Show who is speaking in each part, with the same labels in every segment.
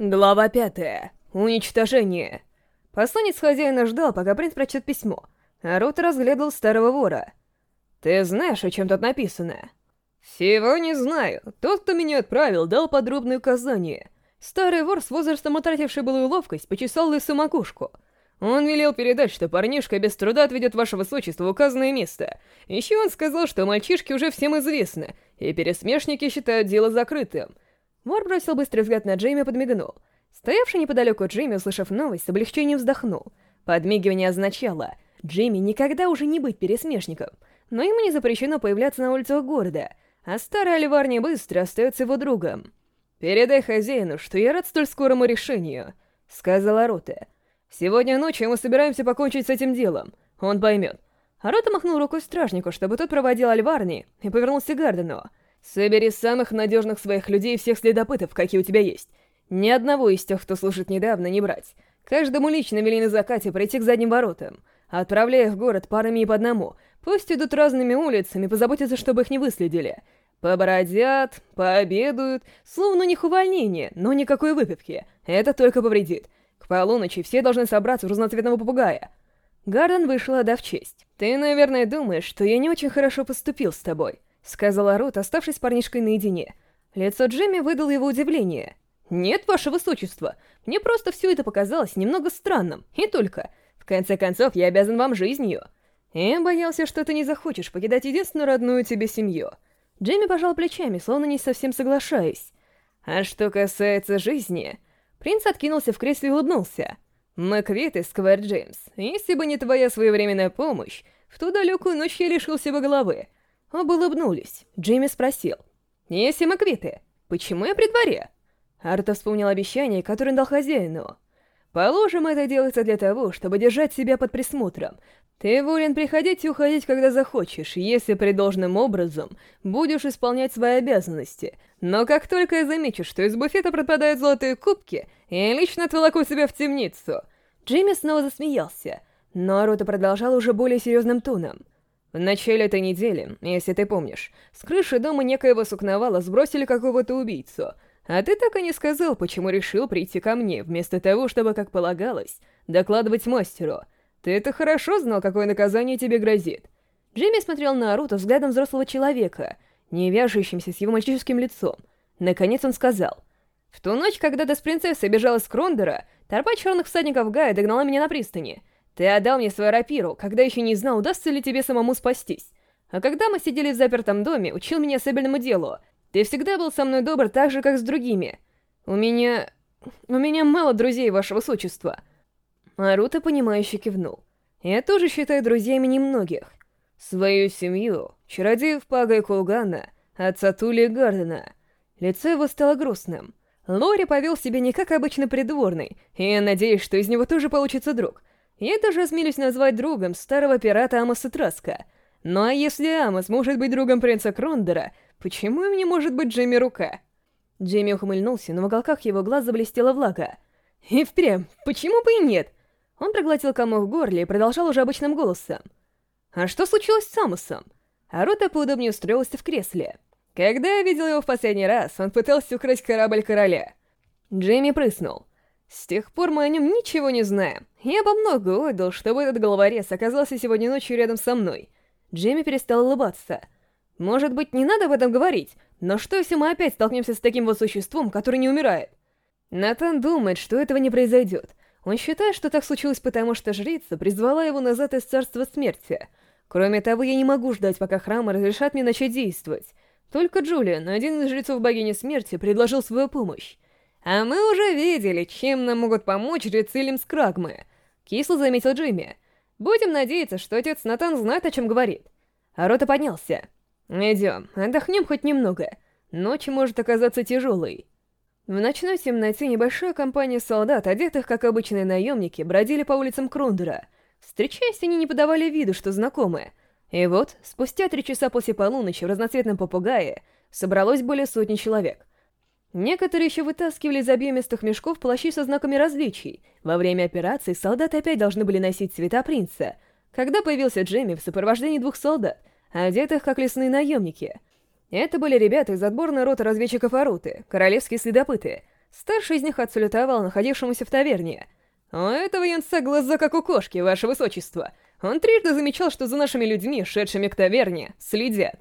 Speaker 1: Глава пятая. Уничтожение. Посланец хозяина ждал, пока принц прочтет письмо, а Рот разглядывал старого вора. «Ты знаешь, о чем тут написано?» «Всего не знаю. Тот, кто меня отправил, дал подробные указания. Старый вор, с возрастом утративший былую ловкость, почесал лысую макушку. Он велел передать, что парнишка без труда отведет ваше высочество в указанное место. Еще он сказал, что мальчишки уже всем известны, и пересмешники считают дело закрытым». Вор бросил быстрый взгляд на Джейми и подмигнул. Стоявший неподалеку Джейми, услышав новость, с облегчением вздохнул. Подмигивание означало, Джейми никогда уже не быть пересмешником, но ему не запрещено появляться на улицах города, а старый Оливар не быстро остается его другом. «Передай хозяину, что я рад столь скорому решению», — сказала Рота. «Сегодня ночью мы собираемся покончить с этим делом. Он поймет». Рота махнул рукой стражнику, чтобы тот проводил Альварни, и повернулся к Гардену. Собери самых надежных своих людей всех следопытов, какие у тебя есть. Ни одного из тех, кто служит недавно, не брать. Каждому лично вели на закате пройти к задним воротам. Отправляя в город парами и по одному. Пусть идут разными улицами, позаботятся, чтобы их не выследили. Побродят, пообедают, словно у них увольнение, но никакой выпивки. Это только повредит. К полуночи все должны собраться в разноцветного попугая. Гарден вышла, дав честь. «Ты, наверное, думаешь, что я не очень хорошо поступил с тобой». Сказала Рут, оставшись парнишкой наедине. Лицо Джимми выдало его удивление. «Нет, ваше высочество, мне просто все это показалось немного странным, и только. В конце концов, я обязан вам жизнью». Я боялся, что ты не захочешь покидать единственную родную тебе семью. Джимми пожал плечами, словно не совсем соглашаясь. А что касается жизни... Принц откинулся в кресле и улыбнулся. «Мы квиты, Сквер Джеймс. Если бы не твоя своевременная помощь, в ту далекую ночь я лишился бы головы. Оба улыбнулись. Джейми спросил. «Если Маквиты, почему я при дворе?» Арта вспомнил обещание, которое дал хозяину. «Положим, это делается для того, чтобы держать себя под присмотром. Ты волен приходить и уходить, когда захочешь, если при должным образом В начале этой недели, если ты помнишь, с крыши дома некоего сукновала сбросили какого-то убийцу, а ты так и не сказал, почему решил прийти ко мне, вместо того, чтобы, как полагалось, докладывать мастеру. Ты это хорошо знал, какое наказание тебе грозит. Джимми смотрел на Аруто взглядом взрослого человека, не вяжущимся с его мальчишеским лицом. Наконец он сказал. «В ту ночь, когда ты с принцессой бежала с Крондера, торпа черных всадников Гая догнала меня на пристани». Ты отдал мне свою рапиру, когда еще не знал, удастся ли тебе самому спастись. А когда мы сидели в запертом доме, учил меня особенному делу. Ты всегда был со мной добр так же, как с другими. У меня... у меня мало друзей вашего сочества». Марута, понимающе кивнул. «Я тоже считаю друзьями немногих. Свою семью, чародеев Пага и Кулгана, отца Тули и Гардена». Лицо его стало грустным. Лори повел себя не как обычно придворный, и я надеюсь, что из него тоже получится друг. Я даже осмелюсь назвать другом старого пирата Амоса Траска. Ну а если Амос может быть другом принца Крондера, Почему им не может быть Джимми рука? Джимми ухмыльнулся, но в уголках его глаз заблестела влага. И впрямь, почему бы и нет? Он проглотил комок в горле и продолжал уже обычным голосом. А что случилось с Самусом? Арута поудобнее устроился в кресле. Когда я видел его в последний раз, он пытался украсть корабль короля. Джейми прыснул. С тех пор мы о нем ничего не знаем. Я бы много отдал, чтобы этот головорез оказался сегодня ночью рядом со мной. Джейми перестал улыбаться. Может быть, не надо об этом говорить, но что, если мы опять столкнемся с таким вот существом, который не умирает? Натан думает, что этого не произойдет. Он считает, что так случилось потому, что жрица призвала его назад из царства смерти. Кроме того, я не могу ждать, пока храмы разрешат мне начать действовать. Только Джулиан, один из жрецов богини смерти, предложил свою помощь. А мы уже видели, чем нам могут помочь рецилим с крагмы. Кисло заметил Джимми. Будем надеяться, что отец Натан знает, о чем говорит. А Рота поднялся. Идем, отдохнем хоть немного. Ночь может оказаться тяжелой. В ночной темноте небольшая компания солдат, одетых как обычные наемники, бродили по улицам Крундера. Встречаясь, они не подавали виду, что знакомы. И вот, спустя три часа после полуночи в разноцветном попугае собралось более сотни человек. Некоторые еще вытаскивали из объемистых мешков плащи со знаками различий. Во время операции солдаты опять должны были носить цвета принца. Когда появился Джейми в сопровождении двух солдат, одетых как лесные наемники. Это были ребята из отборной роты разведчиков Аруты, королевские следопыты. Старший из них отсалютовал находившемуся в таверне. «У этого янца глаза как у кошки, ваше высочество. Он трижды замечал, что за нашими людьми, шедшими к таверне, следят».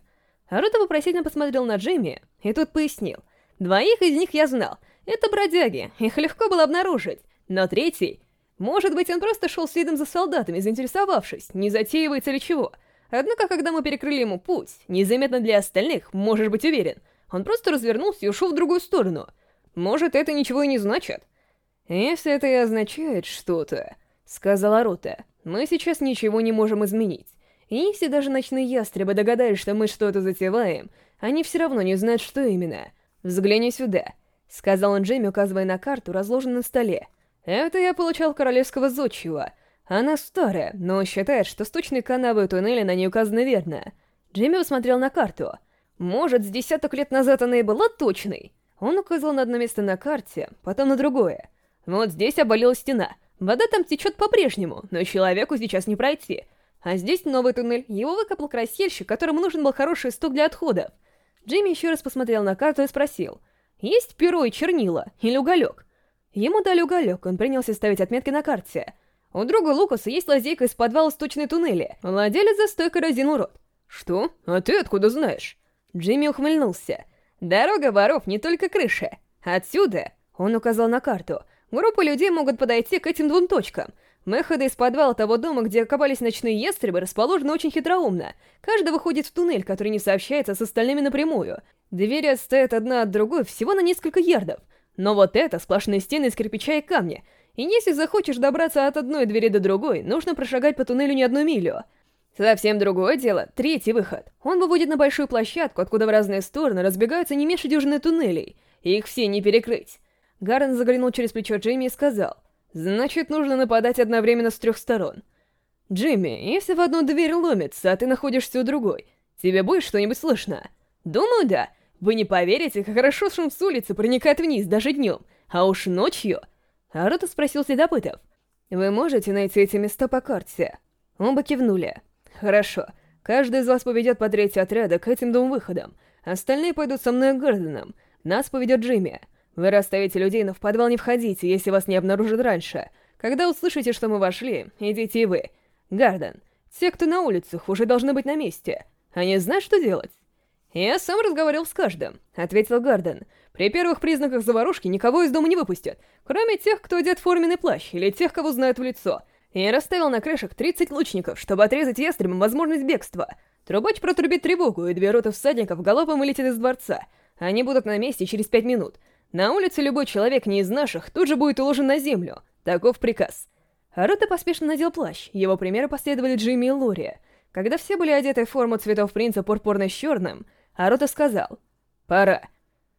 Speaker 1: Аруто вопросительно посмотрел на Джимми, и тут пояснил. Двоих из них я знал. Это бродяги, их легко было обнаружить. Но третий... Может быть, он просто шел следом за солдатами, заинтересовавшись, не затеивается ли чего. Однако, когда мы перекрыли ему путь, незаметно для остальных, можешь быть уверен, он просто развернулся и ушел в другую сторону. Может, это ничего и не значит. «Если это и означает что-то», — сказала Рута, — «мы сейчас ничего не можем изменить. И если даже ночные ястребы догадались, что мы что-то затеваем, они все равно не знают, что именно. «Взгляни сюда», — сказал он Джейми, указывая на карту, разложенную на столе. «Это я получал королевского зодчего. Она старая, но считает, что сточные канавы и туннели на ней указаны верно». Джейми посмотрел на карту. «Может, с десяток лет назад она и была точной?» Он указал на одно место на карте, потом на другое. «Вот здесь обвалила стена. Вода там течет по-прежнему, но человеку сейчас не пройти. А здесь новый туннель. Его выкопал красильщик, которому нужен был хороший сток для отходов. Джимми еще раз посмотрел на карту и спросил. «Есть перо и чернила? Или уголек?» Ему дали уголек, он принялся ставить отметки на карте. У друга Лукаса есть лазейка из подвала сточной туннели. Владелец за стойкой разинул рот. «Что? А ты откуда знаешь?» Джимми ухмыльнулся. «Дорога воров не только крыша. Отсюда...» Он указал на карту. Группа людей могут подойти к этим двум точкам — Выходы из подвала того дома, где копались ночные ястребы, расположены очень хитроумно. Каждый выходит в туннель, который не сообщается с остальными напрямую. Двери отстоят одна от другой всего на несколько ярдов. Но вот это сплошные стены из кирпича и камня. И если захочешь добраться от одной двери до другой, нужно прошагать по туннелю не одну милю. Совсем другое дело — третий выход. Он Значит, нужно нападать одновременно с трех сторон. Джимми, если в одну дверь ломится, а ты находишься у другой, тебе будет что-нибудь слышно? Думаю, да. Вы не поверите, как хорошо шум с улицы проникает вниз даже днем, а уж ночью... Арута спросил следопытов. «Вы можете найти эти места по карте?» Оба кивнули. «Хорошо. Каждый из вас поведет по третий отряда к этим двум выходам. Остальные пойдут со мной к Гордоном. Нас поведет Джимми. Вы расставите людей Вырастаете в подвал не входите, если вас не обнаружат раньше. Когда услышите, что мы вошли, идите и вы. Гарден, те, кто на улицах, уже должны быть на месте. Они знают, что делать?» «Я сам разговаривал с каждым», — ответил Гарден. «При первых признаках заварушки никого из дома не выпустят, кроме тех, кто одет в форменный плащ, или тех, кого знают в лицо. Я расставил на крышах 30 лучников, чтобы отрезать ястребам возможность бегства. Трубач протрубит тревогу, и две роты всадников галопом вылетят из дворца. Они будут на месте через пять минут. На улице любой человек не из наших тут же будет уложен на землю. Таков приказ. Рота поспешно надел плащ, его примеры последовали Джимми и Лори. Когда все были одеты в форму цветов принца пурпурно черным, Арота сказал «Пора».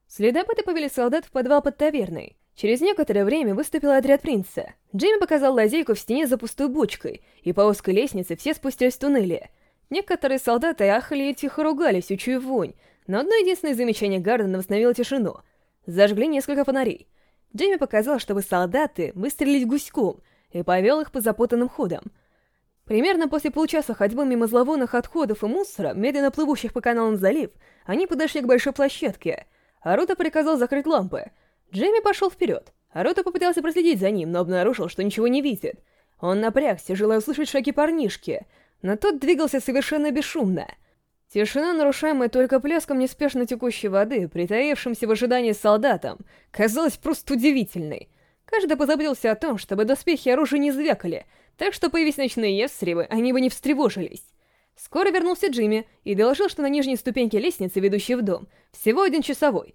Speaker 1: Следопыты повели солдат в подвал под таверной. Через некоторое время выступил отряд принца. Джимми показал лазейку в стене за пустой бочкой, и по узкой лестнице все спустились в туннели. Некоторые солдаты ахали и тихо ругались, учуя вонь, но одно единственное замечание Гардена восстановило тишину — зажгли несколько фонарей. Джейми показал, чтобы солдаты выстрелить гуськом, и повел их по запутанным ходам. Примерно после получаса ходьбы мимо зловонных отходов и мусора, медленно плывущих по каналам залив, они подошли к большой площадке. Арута приказал закрыть лампы. Джейми пошел вперед. Арута попытался проследить за ним, но обнаружил, что ничего не видит. Он напрягся, желая услышать шаги парнишки, но тот двигался совершенно бесшумно — Тишина, нарушаемая только плеском неспешно текущей воды, притаившимся в ожидании солдатам, казалась просто удивительной. Каждый позаботился о том, чтобы доспехи и оружие не звякали, так что, появись ночные ястребы, они бы не встревожились. Скоро вернулся Джимми и доложил, что на нижней ступеньке лестницы, ведущей в дом, всего один часовой.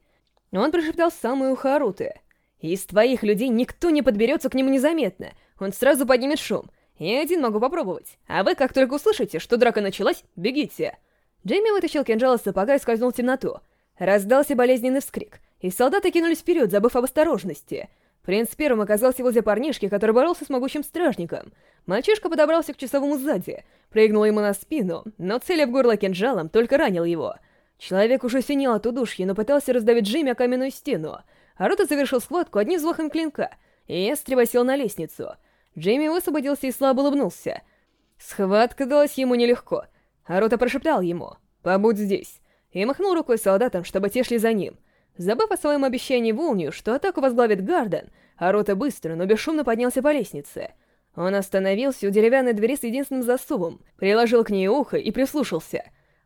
Speaker 1: Он прошептал самое ухо Аруты. «Из твоих людей никто не подберется к нему незаметно, он сразу поднимет шум. Я один могу попробовать, а вы, как только услышите, что драка началась, бегите!» Джейми вытащил кинжал из сапога и скользнул в темноту. Раздался болезненный вскрик, и солдаты кинулись вперед, забыв об осторожности. Принц первым оказался возле парнишки, который боролся с могучим стражником. Мальчишка подобрался к часовому сзади, прыгнул ему на спину, но целя в горло кинжалом только ранил его. Человек уже синел от удушья, но пытался раздавить Джейми о каменную стену. Аруто завершил схватку одним взмахом клинка, и ястреба сел на лестницу. Джейми высвободился и слабо улыбнулся. Схватка далась ему нелегко — Харуто прошептал ему «Побудь здесь» и махнул рукой солдатам, чтобы те шли за ним. Забыв о своем обещании Волнию, что атаку возглавит Гарден, Харуто быстро, но бесшумно поднялся по лестнице. Он остановился у деревянной двери с единственным засовом, приложил к ней ухо и прислушался.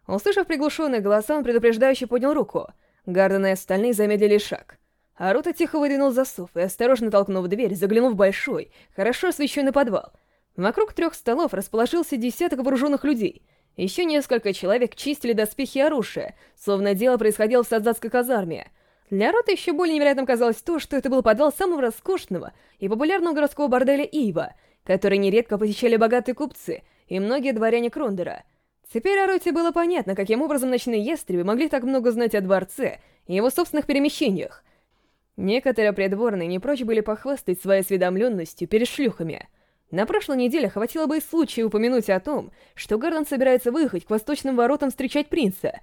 Speaker 1: Услышав приглушенные голоса, он предупреждающе поднял руку. Гарден и остальные замедлили шаг. Аруто тихо выдвинул засов и, осторожно толкнув дверь, заглянул в большой, хорошо освещенный подвал. Вокруг трех столов расположился десяток вооруженных людей — еще несколько человек чистили доспехи и оружие, словно дело происходило в садзатской казарме. Для Рота еще более невероятным казалось то, что это был подвал самого роскошного и популярного городского борделя Ива, который нередко посещали богатые купцы и многие дворяне Крондера. Теперь о Роте было понятно, каким образом ночные ястребы могли так много знать о дворце и его собственных перемещениях. Некоторые придворные не прочь были похвастать своей осведомленностью перед шлюхами — На прошлой неделе хватило бы и случая упомянуть о том, что Гарден собирается выехать к восточным воротам встречать принца.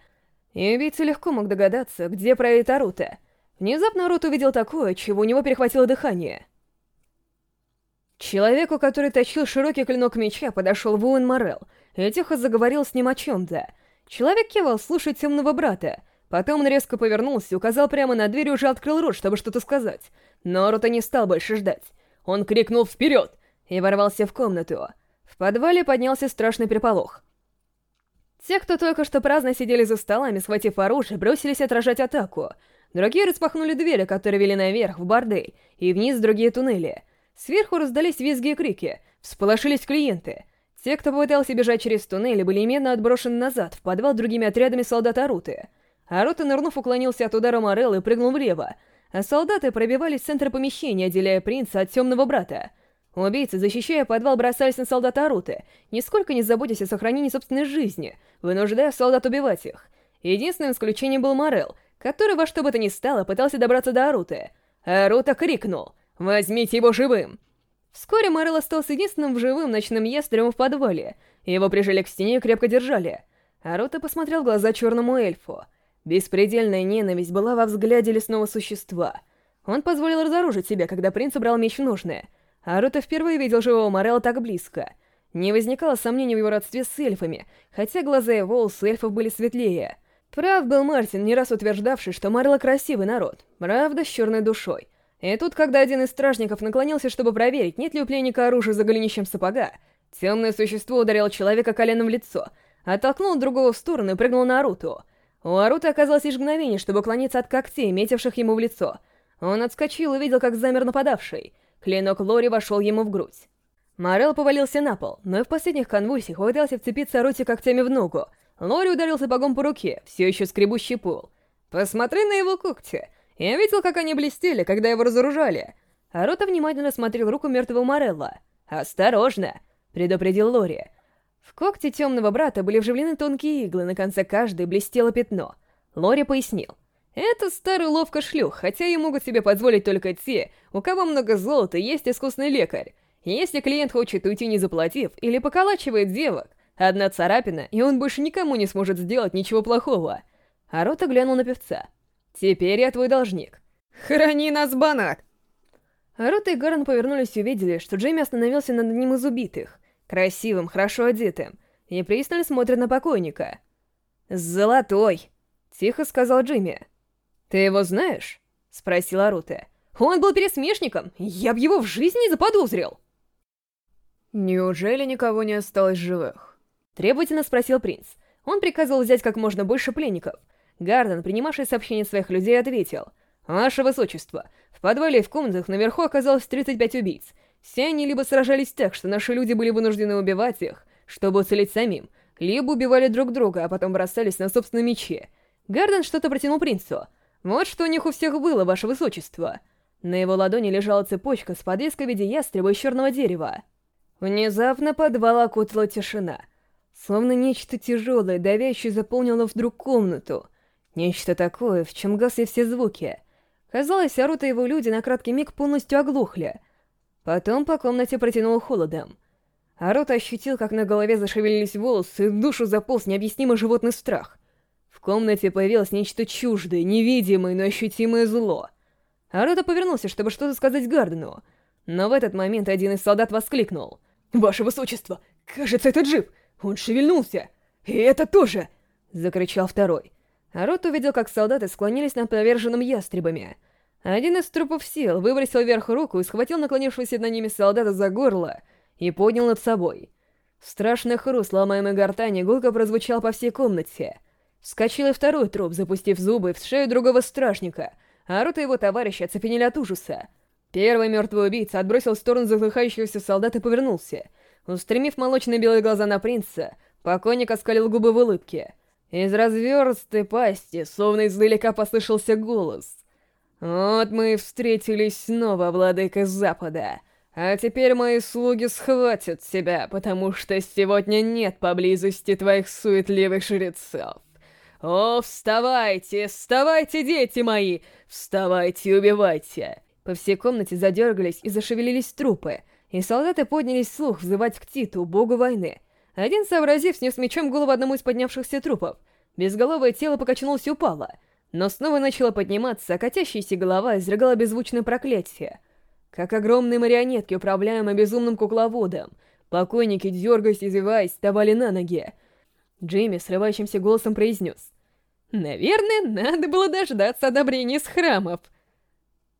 Speaker 1: И убийца легко мог догадаться, где правит Арута. Внезапно Арут увидел такое, чего у него перехватило дыхание. Человеку, который точил широкий клинок меча, подошел Вуэн Морел и тихо заговорил с ним о чем-то. Человек кивал, слушая темного брата — Потом он резко повернулся, и ворвался в комнату. В подвале поднялся страшный переполох. Те, кто только что праздно сидели за столами, схватив оружие, бросились отражать атаку. Другие распахнули двери, которые вели наверх, в бордель, и вниз в другие туннели. Сверху раздались визги и крики, всполошились клиенты. Те, кто пытался бежать через туннели, были именно отброшены назад, в подвал другими отрядами солдат Аруты. Арута, нырнув, уклонился от удара Мореллы и прыгнул влево, а солдаты пробивались в центр помещения, отделяя принца от темного брата — Убийцы, защищая подвал, бросались на солдата Аруты, нисколько не заботясь о сохранении собственной жизни, вынуждая солдат убивать их. Единственным исключением был Морел, который во что бы то ни стало пытался добраться до Аруты. Арута крикнул «Возьмите его живым!». Вскоре Морел Арута впервые видел живого Морелла так близко. Не возникало сомнений в его родстве с эльфами, хотя глаза и волосы эльфов были светлее. Прав был Мартин, не раз утверждавший, что Морелла красивый народ, правда, с черной душой. И тут, когда один из стражников наклонился, чтобы проверить, нет ли у пленника оружия за голенищем сапога, темное существо ударило человека коленом в лицо, оттолкнуло другого в сторону и прыгнул на Аруту. У Аруты оказалось лишь мгновение, чтобы уклониться от когтей, метивших ему в лицо. Он отскочил и видел, как замер нападавший — Клинок Лори вошел ему в грудь. Морел повалился на пол, но и в последних конвульсиях попытался вцепиться роте когтями в ногу. Лори ударил сапогом по руке, все еще скребущий пол. «Посмотри на его когти! Я видел, как они блестели, когда его разоружали!» А Рота внимательно смотрел руку мертвого Морелла. «Осторожно!» — предупредил Лори. В когти темного брата были вживлены тонкие иглы, на конце каждой блестело пятно. Лори пояснил. Это старый ловко шлюх, хотя и могут себе позволить только те, у кого много золота и есть искусный лекарь. Если клиент хочет уйти не заплатив или поколачивает девок, одна царапина, и он больше никому не сможет сделать ничего плохого. Арота глянул на певца. «Теперь я твой должник». «Храни нас, банат!» Рота и Гарн повернулись и увидели, что Джейми остановился над одним из убитых, красивым, хорошо одетым, и пристально смотрит на покойника. «Золотой!» — тихо сказал Джимми. «Ты его знаешь?» — спросила Руте. «Он был пересмешником, я б его в жизни заподозрил!» «Неужели никого не осталось живых?» — требовательно спросил принц. Он приказывал взять как можно больше пленников. Гарден, принимавший сообщение своих людей, ответил. «Ваше высочество, в подвале и в комнатах наверху оказалось 35 убийц. Все они либо сражались так, что наши люди были вынуждены убивать их, чтобы уцелеть самим, либо убивали друг друга, а потом бросались на собственные мечи. Гарден что-то протянул принцу. Вот что у них у всех было, ваше высочество. На его ладони лежала цепочка с подвеской в виде ястреба из черного дерева. Внезапно подвал окутала тишина. Словно нечто тяжелое, давящее, заполнило вдруг комнату. Нечто такое, в чем гасли все звуки. Казалось, Арута и его люди на краткий миг полностью оглохли. Потом по комнате протянуло холодом. Арута ощутил, как на голове зашевелились волосы, и душу заполз необъяснимый животный страх — комнате появилось нечто чуждое, невидимое, но ощутимое зло. Арута повернулся, чтобы что-то сказать Гардену, но в этот момент один из солдат воскликнул. «Ваше высочество! Кажется, это джип! Он шевельнулся! И это тоже!» — закричал второй. Арут увидел, как солдаты склонились над поверженным ястребами. Один из трупов сел, выбросил вверх руку и схватил наклонившегося над ними солдата за горло и поднял над собой. Страшный хруст ломаемый гортани гулко прозвучал по всей комнате и второй труп, запустив зубы в шею другого стражника. а Арута его товарища оцепенели от ужаса. Первый мертвый убийца отбросил в сторону заглыхающегося солдата и повернулся. Устремив молочно-белые глаза на принца, покойник оскалил губы в улыбке. Из разверстой пасти, словно издалека, послышался голос. «Вот мы и встретились снова, владыка Запада. А теперь мои слуги схватят тебя, потому что сегодня нет поблизости твоих суетливых жрецов». «О, вставайте, вставайте, дети мои! Вставайте и убивайте!» По всей комнате задергались и зашевелились трупы, и солдаты поднялись вслух взывать к Титу, богу войны. Один, сообразив, снес мечом голову одному из поднявшихся трупов. Безголовое тело покачнулось и упало, но снова начало подниматься, а катящаяся голова изрыгала беззвучное проклятие. Как огромные марионетки, управляемые безумным кукловодом, покойники, дергаясь и извиваясь, вставали на ноги. Джимми срывающимся голосом произнес. Наверное, надо было дождаться одобрения с храмов.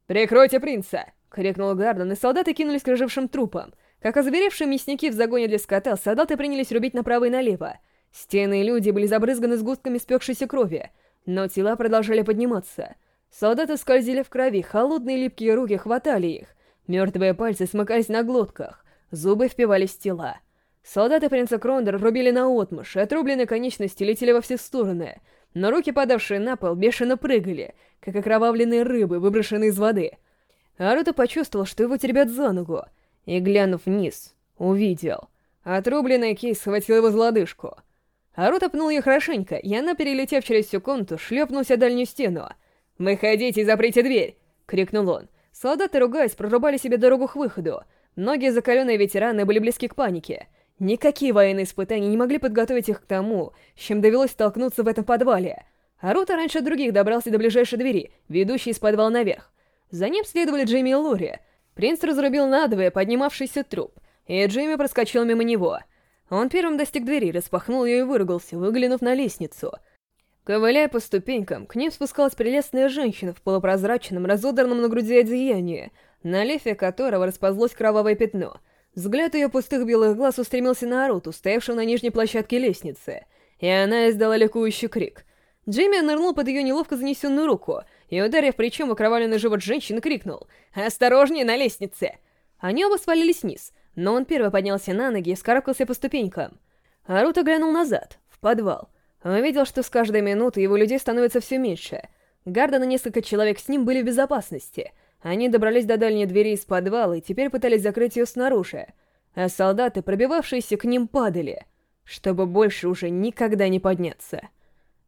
Speaker 1: «Прикройте принца!» — крикнул Гарден, и солдаты кинулись к рыжевшим трупам. Как озверевшие мясники в загоне для скота, солдаты принялись рубить направо и налево. Стены и люди были забрызганы сгустками спекшейся крови, но тела продолжали подниматься. Солдаты скользили в крови, холодные липкие руки хватали их. Мертвые пальцы смыкались на глотках, зубы впивались в тела. Солдаты принца Крондер рубили наотмашь, и отрубленные конечности летели во все стороны — но руки, падавшие на пол, бешено прыгали, как окровавленные рыбы, выброшенные из воды. Аруто почувствовал, что его теребят за ногу, и, глянув вниз, увидел. Отрубленный кейс схватил его за лодыжку. Аруто пнул ее хорошенько, и она, перелетев через всю комнату, шлепнулась о дальнюю стену. «Выходите и заприте дверь!» — крикнул он. Солдаты, ругаясь, прорубали себе дорогу к выходу. Многие закаленные ветераны были близки к панике — Никакие военные испытания не могли подготовить их к тому, с чем довелось столкнуться в этом подвале. Арута раньше других добрался до ближайшей двери, ведущей из подвала наверх. За ним следовали Джимми и Лори. Принц разрубил надвое поднимавшийся труп, и Джимми проскочил мимо него. Он первым достиг двери, распахнул ее и выругался, выглянув на лестницу. Ковыляя по ступенькам, к ним спускалась прелестная женщина в полупрозрачном, разодранном на груди одеянии, на лефе которого расползлось кровавое пятно — Взгляд пустых белых глаз устремился на Аруту, стоявшего на нижней площадке лестницы, и она издала ликующий крик. Джимми нырнул под ее неловко занесенную руку и, ударив плечом в окровавленный живот женщины, крикнул «Осторожнее на лестнице!». Они оба свалились вниз, но он первый поднялся на ноги и скарабкался по ступенькам. Арута глянул назад, в подвал. Он видел, что с каждой минуты его людей становится все меньше. Гарда на несколько человек с ним были в безопасности — они добрались до дальней двери из подвала и теперь пытались закрыть ее снаружи, а солдаты, пробивавшиеся к ним, падали, чтобы больше уже никогда не подняться.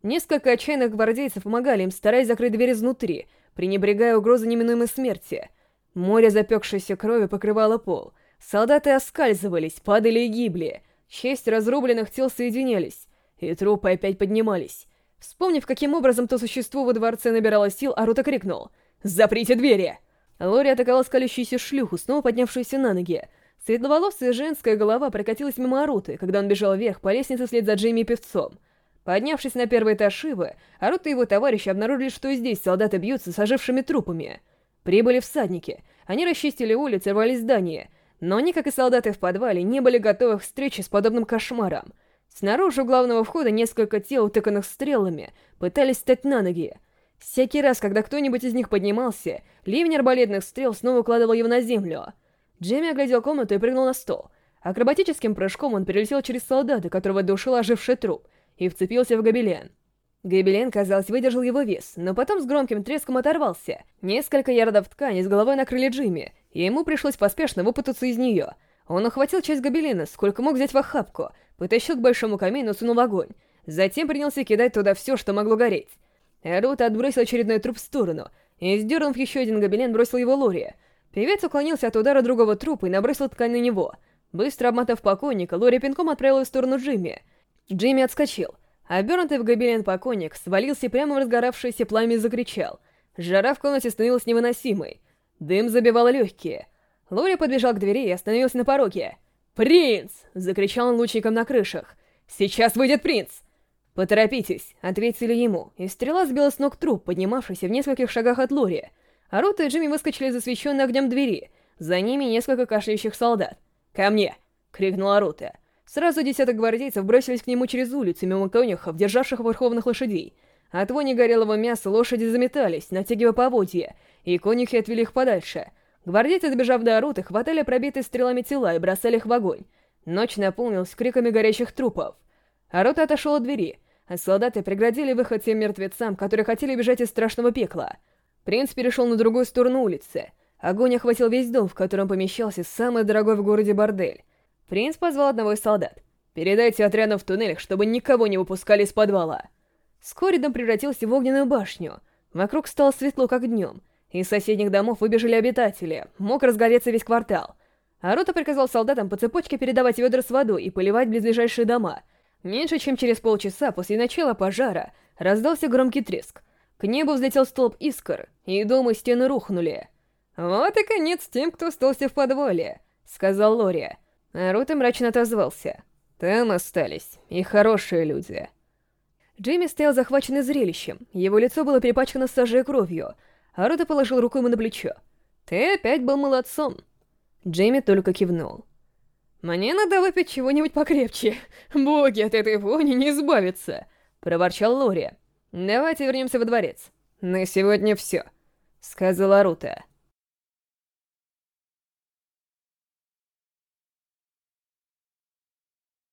Speaker 1: Несколько отчаянных гвардейцев помогали им, стараясь закрыть дверь изнутри, пренебрегая угрозой неминуемой смерти. Море запекшейся крови покрывало пол. Солдаты оскальзывались, падали и гибли. Честь разрубленных тел соединялись, и трупы опять поднимались. Вспомнив, каким образом то существо во дворце набирало сил, Арута крикнул «Заприте двери!» Лори атаковал скалящуюся шлюху, снова поднявшуюся на ноги. Светловолосая женская голова прокатилась мимо Аруты, когда он бежал вверх по лестнице вслед за Джейми певцом. Поднявшись на первый этаж Ивы, Арута и его товарищи обнаружили, что и здесь солдаты бьются с ожившими трупами. Прибыли всадники. Они расчистили улицы и рвали здания. Но они, как и солдаты в подвале, не были готовы к встрече с подобным кошмаром. Снаружи у главного входа несколько тел, утыканных стрелами, пытались встать на ноги. Всякий раз, когда кто-нибудь из них поднимался, ливень арбалетных стрел снова укладывал его на землю. Джимми оглядел комнату и прыгнул на стол. Акробатическим прыжком он перелетел через солдата, которого душил оживший труп, и вцепился в гобелен. Гобелен, казалось, выдержал его вес, но потом с громким треском оторвался. Несколько ярдов ткани с головой накрыли Джимми, и ему пришлось поспешно выпутаться из нее. Он ухватил часть гобелена, сколько мог взять в охапку, потащил к большому камину и сунул в огонь. Затем принялся кидать туда все, что могло гореть. Рута отбросил очередной труп в сторону и, сдернув еще один гобелен, бросил его Лори. Певец уклонился от удара другого трупа и набросил ткань на него. Быстро обмотав покойника, Лори пинком отправила в сторону Джимми. Джимми отскочил. Обернутый в гобелен покойник свалился прямо в разгоравшееся пламя и закричал. Жара в комнате становилась невыносимой. Дым забивал легкие. Лори подбежал к двери и остановился на пороге. «Принц!» — закричал он лучником на крышах. «Сейчас выйдет принц! «Поторопитесь!» — ответили ему, и стрела сбила с ног труп, поднимавшийся в нескольких шагах от Лори. А Рута и Джимми выскочили из освещенной огнем двери, за ними несколько кашляющих солдат. «Ко мне!» — крикнула Рута. Сразу десяток гвардейцев бросились к нему через улицу, мимо конюхов, державших верховных лошадей. От вони горелого мяса лошади заметались, натягивая поводья, и конюхи отвели их подальше. Гвардейцы, добежав до Аруты, хватали пробитые стрелами тела и бросали их в огонь. Ночь наполнилась криками горящих трупов. Арута отошел от двери — Солдаты преградили выход тем мертвецам, которые хотели бежать из страшного пекла. Принц перешел на другую сторону улицы. Огонь охватил весь дом, в котором помещался самый дорогой в городе бордель. Принц позвал одного из солдат. «Передайте отрядам в туннелях, чтобы никого не выпускали из подвала». Вскоре дом превратился в огненную башню. Вокруг стало светло, как днем. Из соседних домов выбежали обитатели. Мог разгореться весь квартал. Арута приказал солдатам по цепочке передавать ведра с водой и поливать близлежащие дома — Меньше чем через полчаса после начала пожара раздался громкий треск. К небу взлетел столб искр, и дом и стены рухнули. «Вот и конец тем, кто остался в подвале», — сказал Лори. А мрачно отозвался. «Там остались и хорошие люди». Джимми стоял захваченный зрелищем, его лицо было перепачкано сажей кровью, а Рута положил руку ему на плечо. «Ты опять был молодцом». Джимми только кивнул. «Мне надо выпить чего-нибудь покрепче. Боги, от этой вони не избавятся, проворчал Лори. «Давайте вернемся во дворец. На сегодня все», — сказала Рута.